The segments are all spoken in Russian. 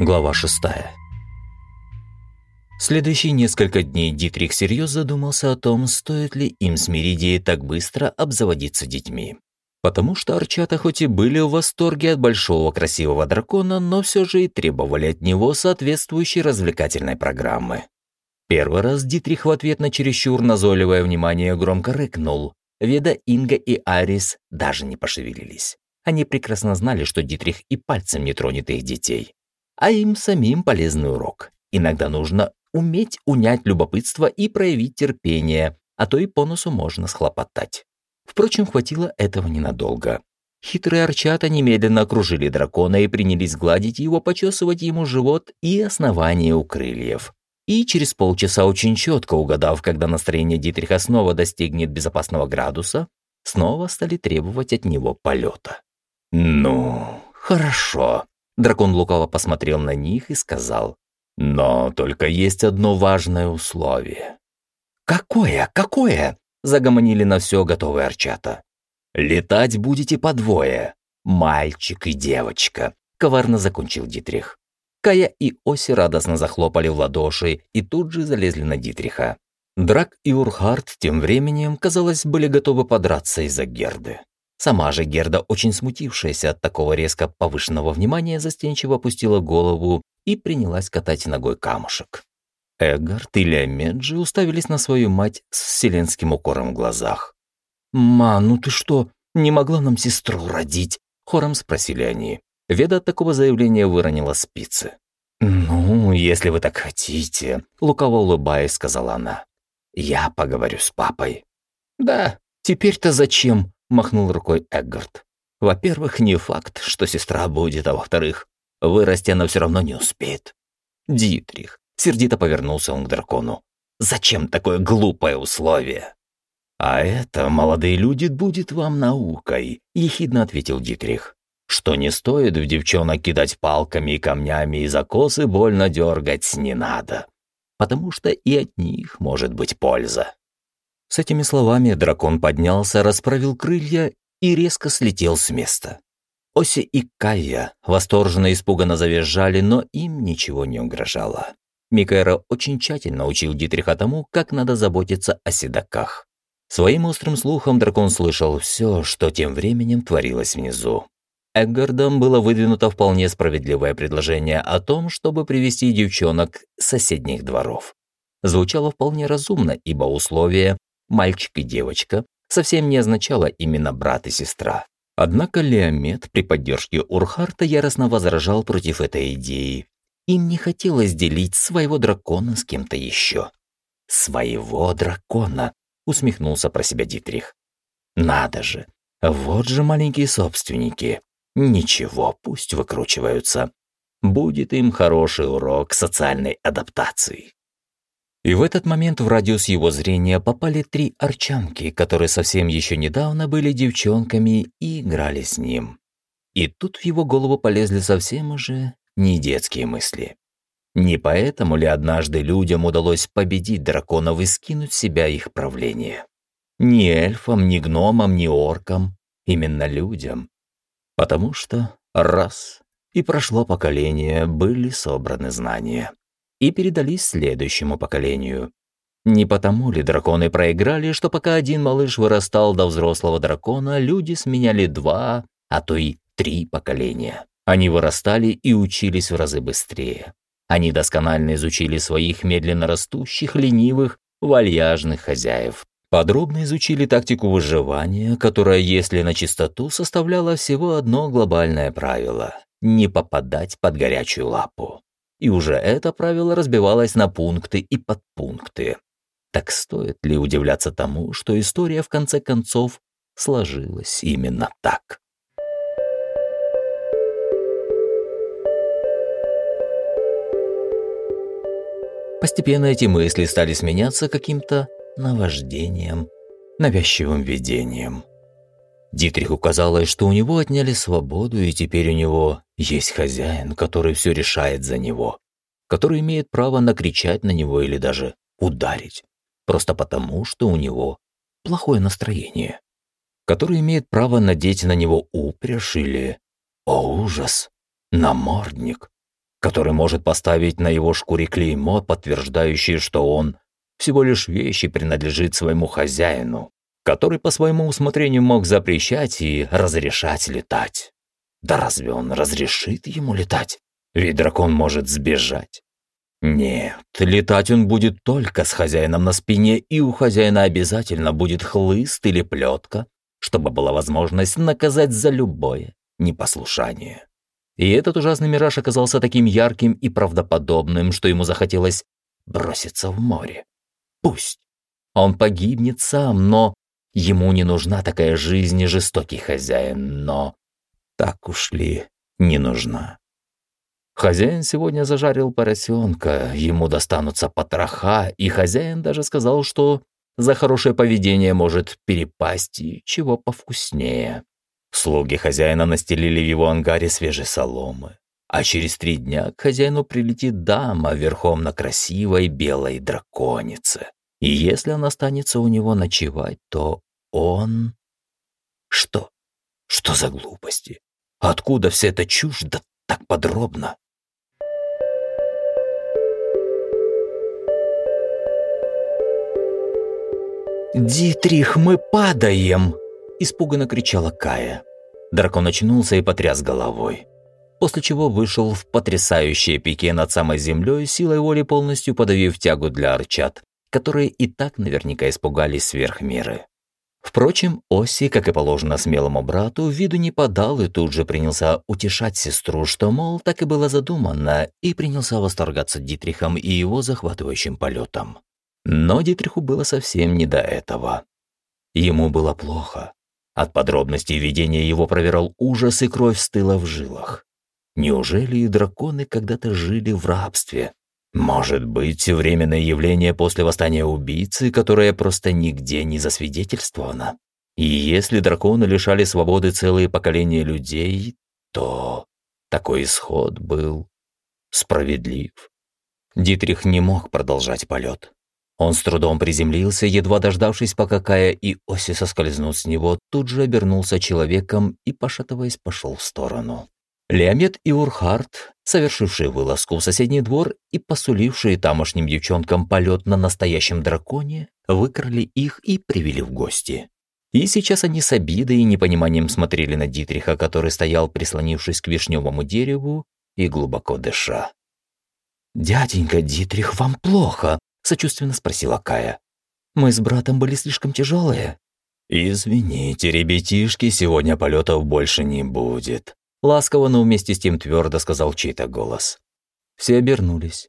Глава 6. Следующие несколько дней Дитрих серьезно задумался о том, стоит ли им с Меридией так быстро обзаводиться детьми. Потому что арчата хоть и были в восторге от большого красивого дракона, но все же и требовали от него соответствующей развлекательной программы. Первый раз Дитрих в ответ на чересчур назойливое внимание громко рыкнул. Веда, Инга и Арис даже не пошевелились. Они прекрасно знали, что Дитрих и пальцем не тронет их детей а им самим полезный урок. Иногда нужно уметь унять любопытство и проявить терпение, а то и по носу можно схлопотать. Впрочем, хватило этого ненадолго. Хитрые арчата немедленно окружили дракона и принялись гладить его, почесывать ему живот и основание у крыльев. И через полчаса, очень четко угадав, когда настроение Дитриха снова достигнет безопасного градуса, снова стали требовать от него полета. «Ну, хорошо», Дракон лукаво посмотрел на них и сказал, «Но только есть одно важное условие». «Какое? Какое?» – загомонили на все готовые арчата. «Летать будете по двое, мальчик и девочка», – коварно закончил Дитрих. Кая и Оси радостно захлопали в ладоши и тут же залезли на Дитриха. Драк и Урхард тем временем, казалось, были готовы подраться из-за Герды. Сама же Герда, очень смутившаяся от такого резко повышенного внимания, застенчиво опустила голову и принялась катать ногой камушек. Эгард и Леомеджи уставились на свою мать с вселенским укором в глазах. «Ма, ну ты что, не могла нам сестру родить?» – хором спросили они. Веда от такого заявления выронила спицы. «Ну, если вы так хотите», – лукаво улыбаясь, сказала она. «Я поговорю с папой». «Да, теперь-то зачем?» Махнул рукой Эггард. Во-первых, не факт, что сестра будет, а во-вторых, вырасти она все равно не успеет. Дитрих, сердито повернулся он к дракону. Зачем такое глупое условие? А это, молодые люди, будет вам наукой, ехидно ответил Дитрих. Что не стоит в девчонок кидать палками и камнями и за косы больно дергать не надо. Потому что и от них может быть польза. С этими словами дракон поднялся, расправил крылья и резко слетел с места. Оси и Кая восторженно и испуганно завизжали, но им ничего не угрожало. Микаэра очень тщательно учил Дитриха тому, как надо заботиться о седаках. Своим острым слухом дракон слышал все, что тем временем творилось внизу. Эггардом было выдвинуто вполне справедливое предложение о том, чтобы привести девчонок с соседних дворов. Звучало вполне разумно, ибо условия мальчик и девочка, совсем не означало именно брат и сестра. Однако Леомед при поддержке Урхарта яростно возражал против этой идеи. Им не хотелось делить своего дракона с кем-то еще. «Своего дракона», — усмехнулся про себя Дитрих. «Надо же, вот же маленькие собственники. Ничего, пусть выкручиваются. Будет им хороший урок социальной адаптации». И в этот момент в радиус его зрения попали три арчанки, которые совсем еще недавно были девчонками и играли с ним. И тут в его голову полезли совсем уже не детские мысли. Не поэтому ли однажды людям удалось победить драконов и скинуть с себя их правление? Ни эльфам, ни гномам, ни оркам, именно людям. Потому что раз, и прошло поколение, были собраны знания и передались следующему поколению. Не потому ли драконы проиграли, что пока один малыш вырастал до взрослого дракона, люди сменяли два, а то и три поколения. Они вырастали и учились в разы быстрее. Они досконально изучили своих медленно растущих, ленивых, вальяжных хозяев. Подробно изучили тактику выживания, которая, если на чистоту, составляла всего одно глобальное правило – не попадать под горячую лапу и уже это правило разбивалось на пункты и подпункты. Так стоит ли удивляться тому, что история в конце концов сложилась именно так? Постепенно эти мысли стали сменяться каким-то наваждением, навязчивым видением. Дитриху казалось, что у него отняли свободу, и теперь у него есть хозяин, который все решает за него, который имеет право накричать на него или даже ударить, просто потому, что у него плохое настроение, который имеет право надеть на него упряжь или, о ужас, намордник, который может поставить на его шкуре клеймо, подтверждающее, что он всего лишь вещи принадлежит своему хозяину, который по своему усмотрению мог запрещать и разрешать летать. Да разве он разрешит ему летать? Ведь дракон может сбежать. Нет, летать он будет только с хозяином на спине, и у хозяина обязательно будет хлыст или плетка, чтобы была возможность наказать за любое непослушание. И этот ужасный мираж оказался таким ярким и правдоподобным, что ему захотелось броситься в море. Пусть. Он погибнет сам, но ему не нужна такая жизнь и жестокий хозяин, но так уж ли не нужна. Хозяин сегодня зажарил поросенка, ему достанутся потроха, и хозяин даже сказал, что за хорошее поведение может перепасть и чего повкуснее. Слуги хозяина настелили в его ангаре свежей соломы. А через три дня к хозяину прилетит дама верхом на красивой белой драконице. И если она останется у него ночевать, то он... Что? Что за глупости? Откуда вся эта чушь да так подробно? «Дитрих, мы падаем!» – испуганно кричала Кая. Дракон очнулся и потряс головой. После чего вышел в потрясающее пике над самой землей, силой воли полностью подавив тягу для арчат, которые и так наверняка испугались сверх меры. Впрочем, Оси, как и положено смелому брату, виду не подал и тут же принялся утешать сестру, что, мол, так и было задумано, и принялся восторгаться Дитрихом и его захватывающим полетом. Но Дитриху было совсем не до этого. Ему было плохо. От подробностей видения его проверял ужас, и кровь стыла в жилах. Неужели и драконы когда-то жили в рабстве? Может быть, временное явление после восстания убийцы, которое просто нигде не засвидетельствовано? И если драконы лишали свободы целые поколения людей, то такой исход был справедлив. Дитрих не мог продолжать полет. Он с трудом приземлился, едва дождавшись, пока Кая и Оси соскользнут с него, тут же обернулся человеком и, пошатываясь, пошел в сторону. Леомед и Урхард, совершившие вылазку в соседний двор и посулившие тамошним девчонкам полет на настоящем драконе, выкрали их и привели в гости. И сейчас они с обидой и непониманием смотрели на Дитриха, который стоял, прислонившись к вишневому дереву и глубоко дыша. «Дяденька Дитрих, вам плохо?» – сочувственно спросила Кая. «Мы с братом были слишком тяжелые». «Извините, ребятишки, сегодня полетов больше не будет», Ласково, но вместе с тем твердо сказал чей-то голос. Все обернулись.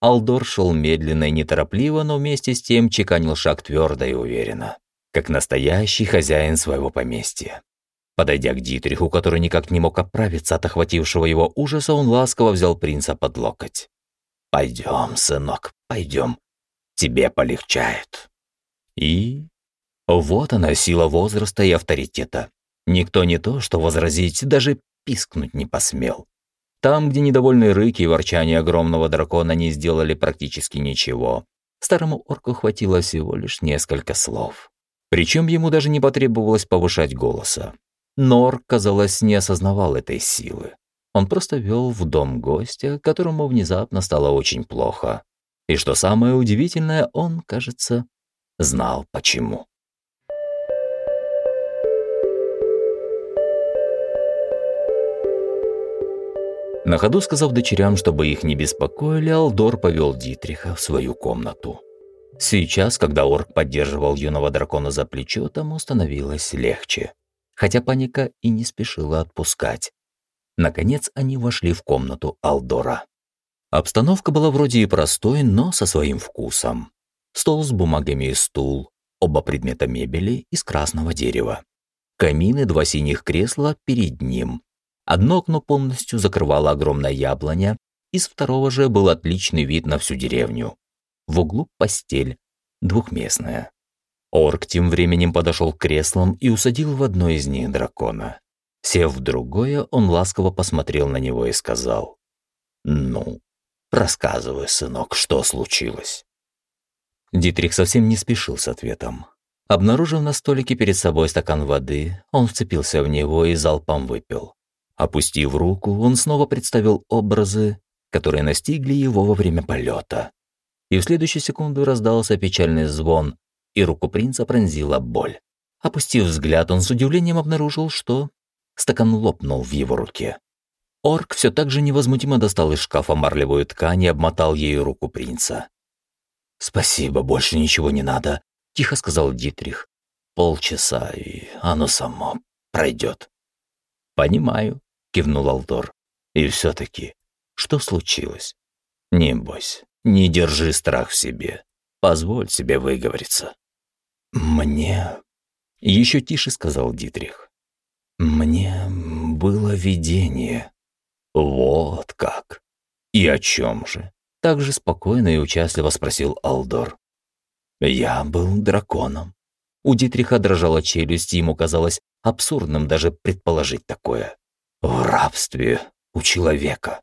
Алдор шел медленно и неторопливо, но вместе с тем чеканил шаг твердо и уверенно, как настоящий хозяин своего поместья. Подойдя к Дитриху, который никак не мог оправиться от охватившего его ужаса, он ласково взял принца под локоть. «Пойдем, сынок, пойдем. Тебе полегчает». И вот она, сила возраста и авторитета. Никто не то, что возразить, даже пискнуть не посмел. Там, где недовольные рыки и ворчание огромного дракона не сделали практически ничего, старому орку хватило всего лишь несколько слов. Причем ему даже не потребовалось повышать голоса. Нор, казалось, не осознавал этой силы. Он просто вел в дом гостя, которому внезапно стало очень плохо. И что самое удивительное, он, кажется, знал почему. На ходу сказав дочерям, чтобы их не беспокоили, Алдор повел Дитриха в свою комнату. Сейчас, когда орк поддерживал юного дракона за плечо, тому становилось легче. Хотя паника и не спешила отпускать. Наконец они вошли в комнату Алдора. Обстановка была вроде и простой, но со своим вкусом. Стол с бумагами и стул, оба предмета мебели из красного дерева. Камины, два синих кресла перед ним, Одно окно полностью закрывала огромная яблоня, из второго же был отличный вид на всю деревню. В углу постель, двухместная. Орк тем временем подошел к креслам и усадил в одно из них дракона. Сев в другое, он ласково посмотрел на него и сказал, «Ну, рассказывай, сынок, что случилось?» Дитрих совсем не спешил с ответом. Обнаружив на столике перед собой стакан воды, он вцепился в него и залпом выпил. Опустив руку, он снова представил образы которые настигли его во время полета. И в следующую секунду раздался печальный звон, и руку принца пронзила боль. Опустив взгляд, он с удивлением обнаружил, что стакан лопнул в его руке. Орк все так же невозмутимо достал из шкафа марлевую ткань и обмотал ею руку принца. «Спасибо, больше ничего не надо», — тихо сказал Дитрих. «Полчаса, и оно само пройдет». «Понимаю», — кивнул Алдор. «И все-таки, что случилось? Не бойся, не держи страх в себе. Позволь себе выговориться». «Мне...» — еще тише сказал Дитрих. «Мне было видение». «Вот как! И о чем же?» Так же спокойно и участливо спросил Алдор. «Я был драконом». У Дитриха дрожала челюсть, и ему казалось абсурдным даже предположить такое. «В рабстве у человека.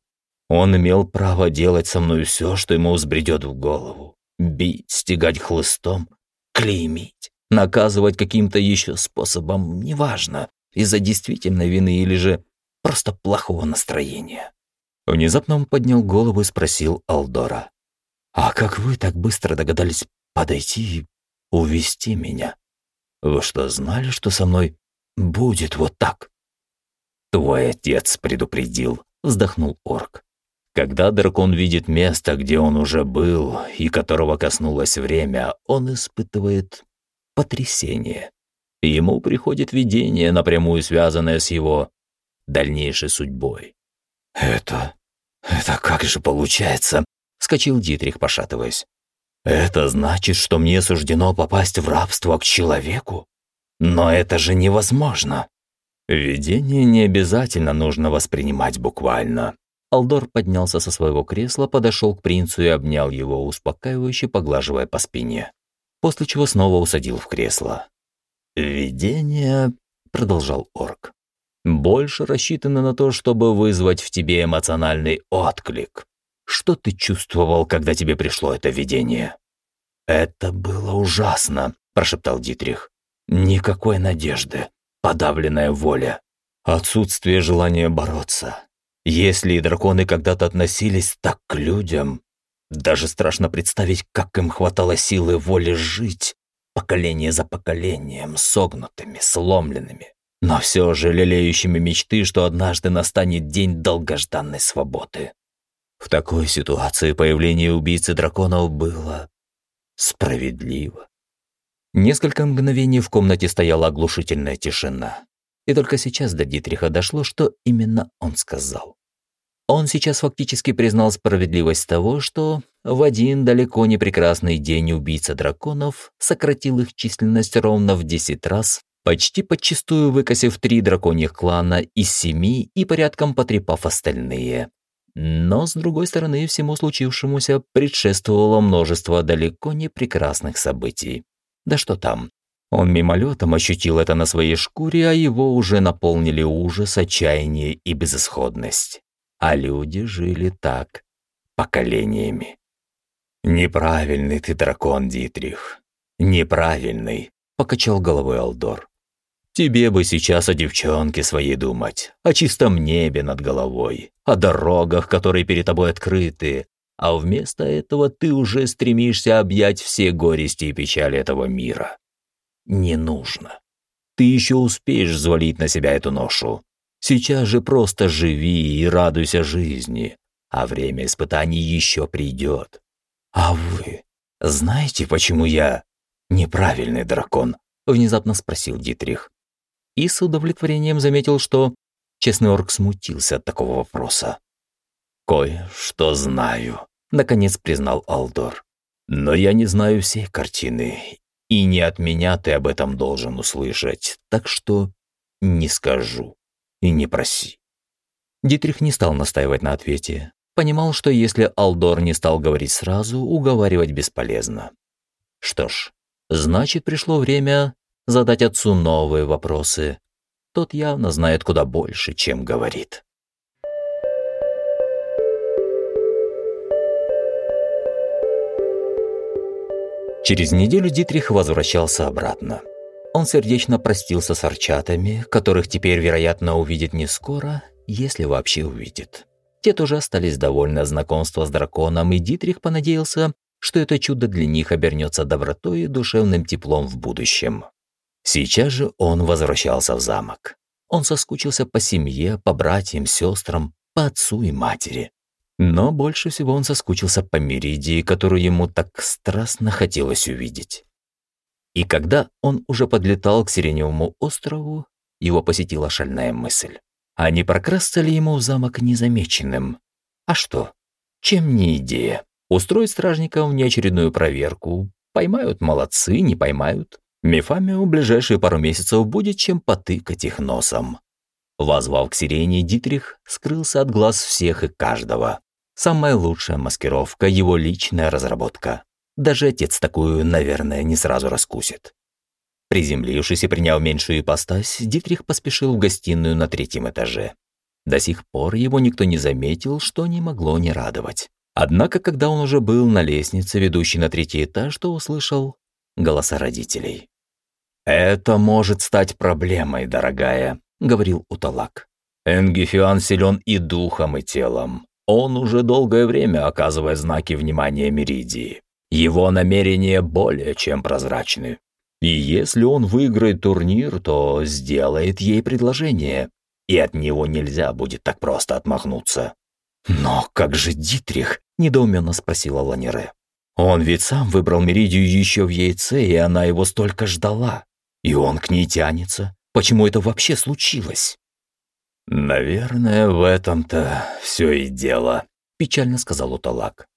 Он имел право делать со мной все, что ему взбредет в голову. Бить, стегать хлыстом, клеймить, наказывать каким-то еще способом, неважно, из-за действительной вины или же просто плохого настроения. Внезапно он поднял голову и спросил Алдора. «А как вы так быстро догадались подойти и увести меня? Вы что, знали, что со мной будет вот так?» «Твой отец предупредил», — вздохнул орк. «Когда дракон видит место, где он уже был и которого коснулось время, он испытывает потрясение. Ему приходит видение, напрямую связанное с его дальнейшей судьбой. «Это... это как же получается?» — вскочил Дитрих, пошатываясь. «Это значит, что мне суждено попасть в рабство к человеку? Но это же невозможно!» Видение не обязательно нужно воспринимать буквально. Алдор поднялся со своего кресла, подошел к принцу и обнял его, успокаивающе поглаживая по спине. После чего снова усадил в кресло. «Видение», — продолжал орк, больше рассчитано на то, чтобы вызвать в тебе эмоциональный отклик. Что ты чувствовал, когда тебе пришло это видение? Это было ужасно, прошептал Дитрих. Никакой надежды, подавленная воля, отсутствие желания бороться. Если и драконы когда-то относились так к людям, даже страшно представить, как им хватало силы воли жить, поколение за поколением, согнутыми, сломленными но все же лелеющими мечты, что однажды настанет день долгожданной свободы. В такой ситуации появление убийцы драконов было справедливо. Несколько мгновений в комнате стояла оглушительная тишина. И только сейчас до Дитриха дошло, что именно он сказал. Он сейчас фактически признал справедливость того, что в один далеко не прекрасный день убийца драконов сократил их численность ровно в 10 раз почти подчистую выкосив три драконьих клана из семи и порядком потрепав остальные. Но, с другой стороны, всему случившемуся предшествовало множество далеко не прекрасных событий. Да что там, он мимолетом ощутил это на своей шкуре, а его уже наполнили ужас, отчаяние и безысходность. А люди жили так, поколениями. «Неправильный ты дракон, Дитрих. Неправильный», — покачал головой Алдор. Тебе бы сейчас о девчонке своей думать, о чистом небе над головой, о дорогах, которые перед тобой открыты, а вместо этого ты уже стремишься объять все горести и печали этого мира. Не нужно. Ты еще успеешь взвалить на себя эту ношу. Сейчас же просто живи и радуйся жизни, а время испытаний еще придет. А вы знаете, почему я неправильный дракон? Внезапно спросил Дитрих и с удовлетворением заметил, что честный орк смутился от такого вопроса. «Кое-что знаю», — наконец признал Алдор. «Но я не знаю всей картины, и не от меня ты об этом должен услышать, так что не скажу и не проси». Дитрих не стал настаивать на ответе. Понимал, что если Алдор не стал говорить сразу, уговаривать бесполезно. Что ж, значит, пришло время задать отцу новые вопросы. Тот явно знает куда больше, чем говорит. Через неделю Дитрих возвращался обратно. Он сердечно простился с арчатами, которых теперь, вероятно, увидит не скоро, если вообще увидит. Те тоже остались довольны знакомства с драконом, и Дитрих понадеялся, что это чудо для них обернется добротой и душевным теплом в будущем. Сейчас же он возвращался в замок. Он соскучился по семье, по братьям, сестрам, по отцу и матери. Но больше всего он соскучился по Меридии, которую ему так страстно хотелось увидеть. И когда он уже подлетал к Сиреневому острову, его посетила шальная мысль. А не прокрасться ли ему в замок незамеченным? А что? Чем не идея? Устроить стражникам неочередную проверку. Поймают – молодцы, не поймают. Мефамию в ближайшие пару месяцев будет чем потыкать их носом. Возвав к сирене, Дитрих скрылся от глаз всех и каждого. Самая лучшая маскировка – его личная разработка. Даже отец такую, наверное, не сразу раскусит. Приземлившись и приняв меньшую ипостась, Дитрих поспешил в гостиную на третьем этаже. До сих пор его никто не заметил, что не могло не радовать. Однако, когда он уже был на лестнице, ведущей на третий этаж, то услышал голоса родителей. «Это может стать проблемой, дорогая», — говорил Уталак. «Энгифиан силен и духом, и телом. Он уже долгое время оказывает знаки внимания Меридии. Его намерения более чем прозрачны. И если он выиграет турнир, то сделает ей предложение, и от него нельзя будет так просто отмахнуться. «Но как же Дитрих?» – недоуменно спросила Ланере. «Он ведь сам выбрал Меридию еще в яйце, и она его столько ждала. И он к ней тянется. Почему это вообще случилось?» «Наверное, в этом-то все и дело», – печально сказал Уталак.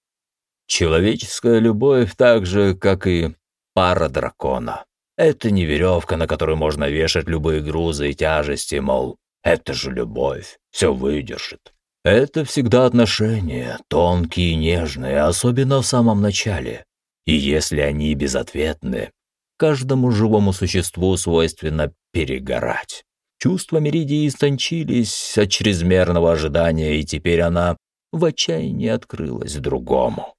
«Человеческая любовь так же, как и пара дракона. Это не веревка, на которую можно вешать любые грузы и тяжести, мол, это же любовь, все выдержит. Это всегда отношения, тонкие и нежные, особенно в самом начале. И если они безответны, каждому живому существу свойственно перегорать. Чувства Меридии истончились от чрезмерного ожидания, и теперь она в отчаянии открылась другому.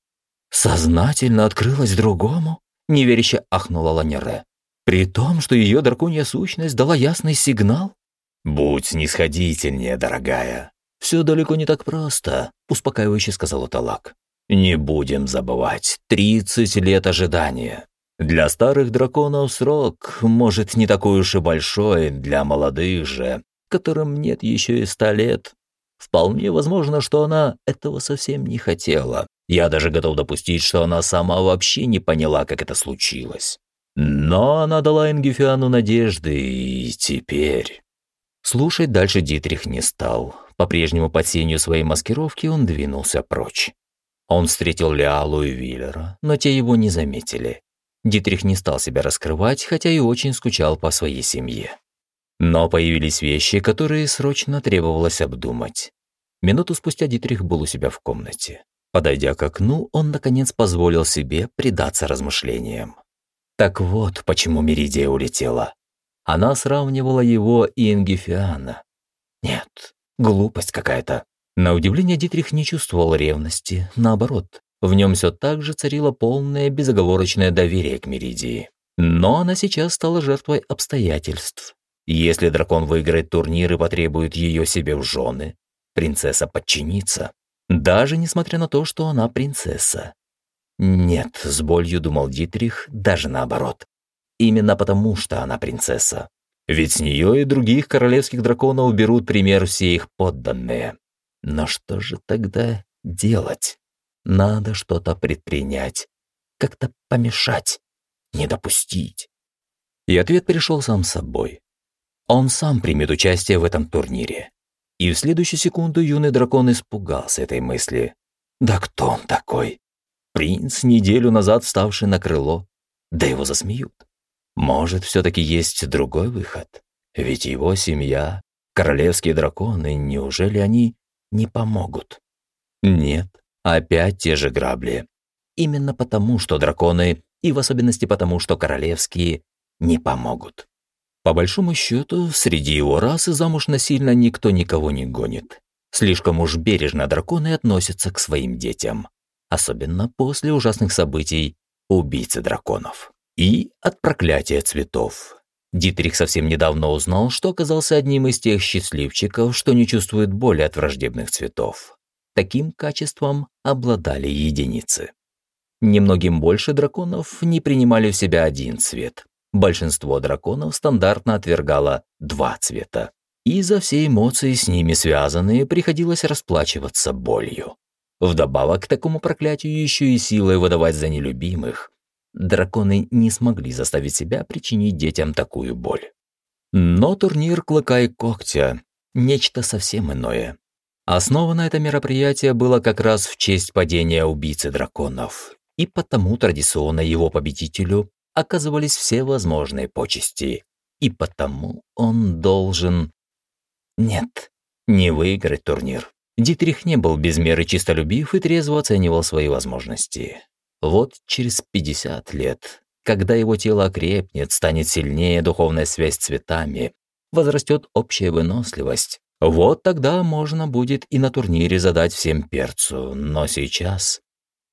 «Сознательно открылась другому?» – неверяще ахнула Ланере. При том, что ее драконья сущность дала ясный сигнал? «Будь снисходительнее, дорогая. Все далеко не так просто», — успокаивающе сказал Талак. «Не будем забывать. Тридцать лет ожидания. Для старых драконов срок, может, не такой уж и большой, для молодых же, которым нет еще и ста лет. Вполне возможно, что она этого совсем не хотела. Я даже готов допустить, что она сама вообще не поняла, как это случилось. Но она дала Ингифиану надежды, и теперь... Слушать дальше Дитрих не стал. По-прежнему под сенью своей маскировки он двинулся прочь. Он встретил Леалу и Виллера, но те его не заметили. Дитрих не стал себя раскрывать, хотя и очень скучал по своей семье. Но появились вещи, которые срочно требовалось обдумать. Минуту спустя Дитрих был у себя в комнате. Подойдя к окну, он, наконец, позволил себе предаться размышлениям. Так вот, почему Меридия улетела. Она сравнивала его и Ингифиана. Нет, глупость какая-то. На удивление Дитрих не чувствовал ревности, наоборот. В нем все так же царило полное безоговорочное доверие к Меридии. Но она сейчас стала жертвой обстоятельств. Если дракон выиграет турнир и потребует ее себе в жены, принцесса подчинится. Даже несмотря на то, что она принцесса. Нет, с болью думал Дитрих, даже наоборот. Именно потому, что она принцесса. Ведь с нее и других королевских драконов берут пример все их подданные. Но что же тогда делать? Надо что-то предпринять, как-то помешать, не допустить. И ответ пришел сам собой. Он сам примет участие в этом турнире. И в следующую секунду юный дракон испугался этой мысли. Да кто он такой? Принц, неделю назад вставший на крыло. Да его засмеют. Может, все-таки есть другой выход? Ведь его семья, королевские драконы, неужели они не помогут? Нет, опять те же грабли. Именно потому, что драконы, и в особенности потому, что королевские, не помогут. По большому счету, среди его расы замуж насильно никто никого не гонит. Слишком уж бережно драконы относятся к своим детям особенно после ужасных событий убийцы драконов. И от проклятия цветов. Дитрих совсем недавно узнал, что оказался одним из тех счастливчиков, что не чувствует боли от враждебных цветов. Таким качеством обладали единицы. Немногим больше драконов не принимали в себя один цвет. Большинство драконов стандартно отвергало два цвета. И за все эмоции с ними связанные приходилось расплачиваться болью. Вдобавок к такому проклятию еще и силой выдавать за нелюбимых. Драконы не смогли заставить себя причинить детям такую боль. Но турнир «Клыка и когтя» – нечто совсем иное. Основано это мероприятие было как раз в честь падения убийцы драконов, и потому традиционно его победителю оказывались все возможные почести. И потому он должен... Нет, не выиграть турнир. Дитрих не был без меры чистолюбив и трезво оценивал свои возможности. Вот через 50 лет, когда его тело окрепнет, станет сильнее духовная связь с цветами, возрастет общая выносливость, вот тогда можно будет и на турнире задать всем перцу, но сейчас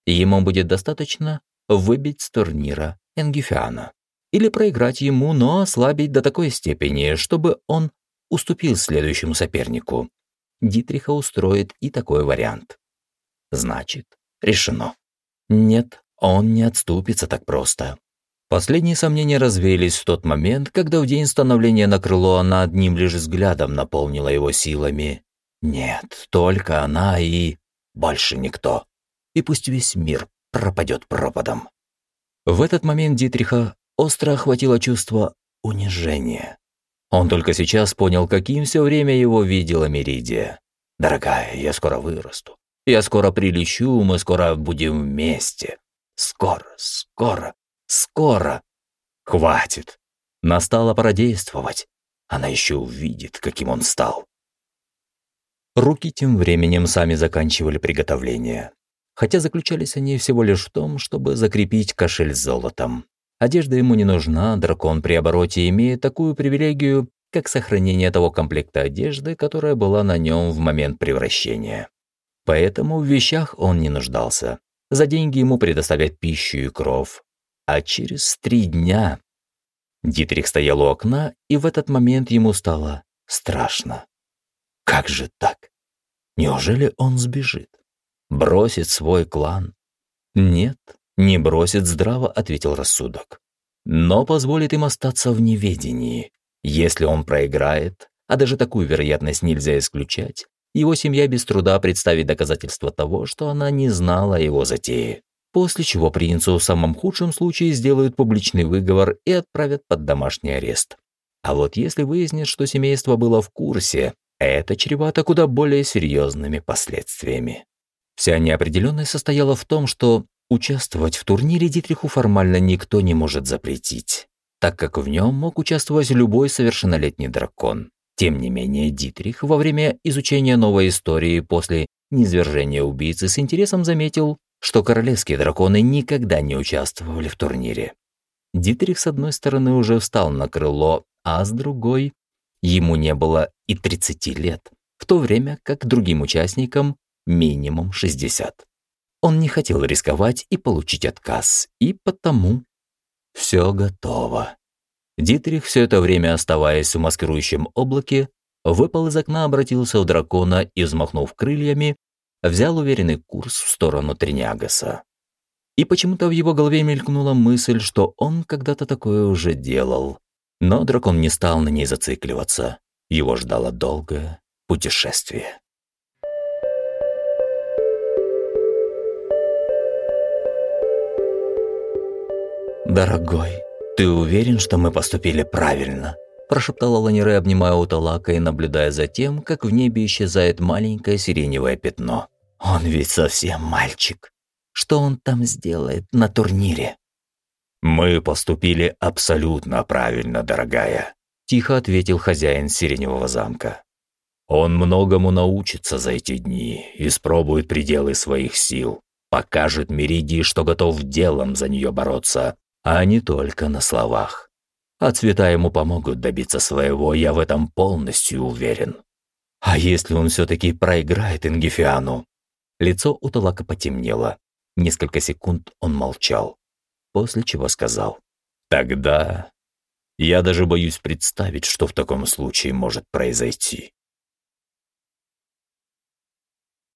ему будет достаточно выбить с турнира Энгифиана. Или проиграть ему, но ослабить до такой степени, чтобы он уступил следующему сопернику. Дитриха устроит и такой вариант. Значит, решено. Нет, он не отступится так просто. Последние сомнения развеялись в тот момент, когда в день становления на крыло она одним лишь взглядом наполнила его силами. Нет, только она и... больше никто. И пусть весь мир пропадет пропадом. В этот момент Дитриха остро охватило чувство унижения. Он только сейчас понял, каким все время его видела Меридия. «Дорогая, я скоро вырасту. Я скоро прилечу, мы скоро будем вместе. Скоро, скоро, скоро. Хватит. Настало пора действовать. Она еще увидит, каким он стал». Руки тем временем сами заканчивали приготовление. Хотя заключались они всего лишь в том, чтобы закрепить кошель с золотом. Одежда ему не нужна, дракон при обороте имеет такую привилегию, как сохранение того комплекта одежды, которая была на нем в момент превращения. Поэтому в вещах он не нуждался. За деньги ему предоставят пищу и кров. А через три дня... Дитрих стоял у окна, и в этот момент ему стало страшно. Как же так? Неужели он сбежит? Бросит свой клан? Нет, «Не бросит здраво», — ответил рассудок. «Но позволит им остаться в неведении. Если он проиграет, а даже такую вероятность нельзя исключать, его семья без труда представит доказательства того, что она не знала его затеи. После чего принцу в самом худшем случае сделают публичный выговор и отправят под домашний арест. А вот если выяснит, что семейство было в курсе, это чревато куда более серьезными последствиями. Вся неопределенность состояла в том, что Участвовать в турнире Дитриху формально никто не может запретить, так как в нем мог участвовать любой совершеннолетний дракон. Тем не менее, Дитрих во время изучения новой истории после низвержения убийцы с интересом заметил, что королевские драконы никогда не участвовали в турнире. Дитрих, с одной стороны, уже встал на крыло, а с другой ему не было и 30 лет, в то время как другим участникам минимум 60. Он не хотел рисковать и получить отказ, и потому все готово. Дитрих, все это время оставаясь в маскирующем облаке, выпал из окна, обратился в дракона и, взмахнув крыльями, взял уверенный курс в сторону Тринягаса. И почему-то в его голове мелькнула мысль, что он когда-то такое уже делал. Но дракон не стал на ней зацикливаться. Его ждало долгое путешествие. «Дорогой, ты уверен, что мы поступили правильно?» Прошептала Ланире, обнимая Уталака и наблюдая за тем, как в небе исчезает маленькое сиреневое пятно. «Он ведь совсем мальчик. Что он там сделает на турнире?» «Мы поступили абсолютно правильно, дорогая», – тихо ответил хозяин Сиреневого замка. «Он многому научится за эти дни, испробует пределы своих сил, покажет Меридии, что готов делом за нее бороться, а не только на словах. А цвета ему помогут добиться своего, я в этом полностью уверен. А если он все-таки проиграет Ингифиану? Лицо у Талака потемнело. Несколько секунд он молчал, после чего сказал. «Тогда я даже боюсь представить, что в таком случае может произойти.